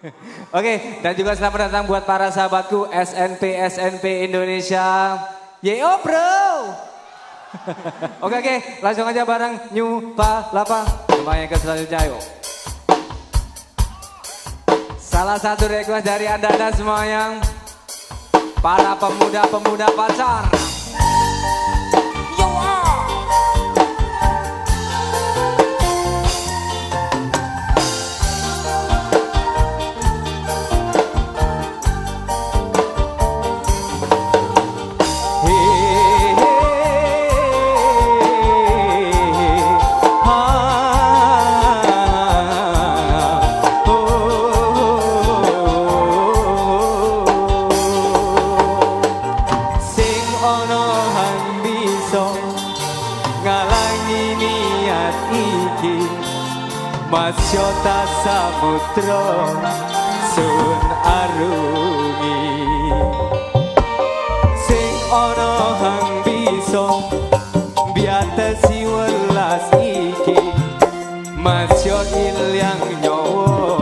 Oke, dan juga selamat datang buat para sahabatku SNP SNP Indonesia. Yo bro. oke oke, langsung aja bareng New Palapa. Semuanya ke selanjutnya yuk. Salah satu request dari anda-anda semua yang para pemuda-pemuda pacar. Masyota samudra sun arungi. Sing ana hang bisa biatasi welas iki. Masyo ilyang nyawa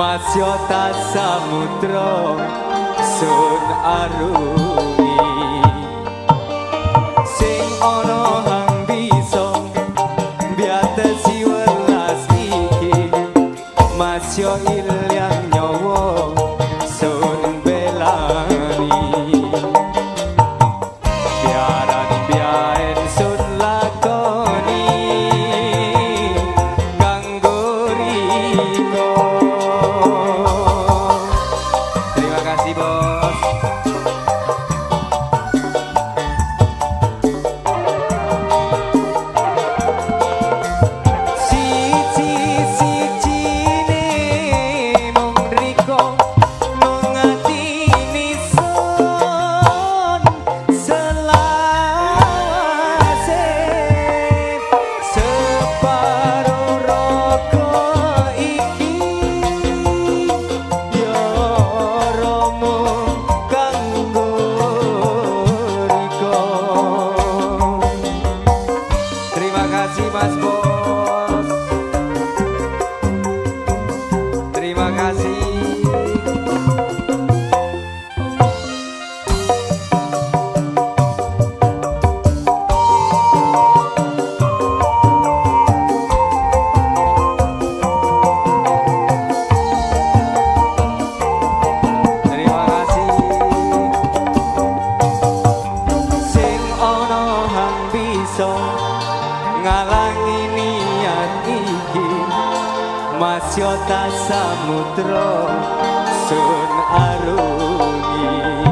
Masyota samudra sun arungi Sing ono hang bisa biatasi welas iki. Masyo ilyang nyawa bisa ngalangi niat iki. Masyota samudra sun arungi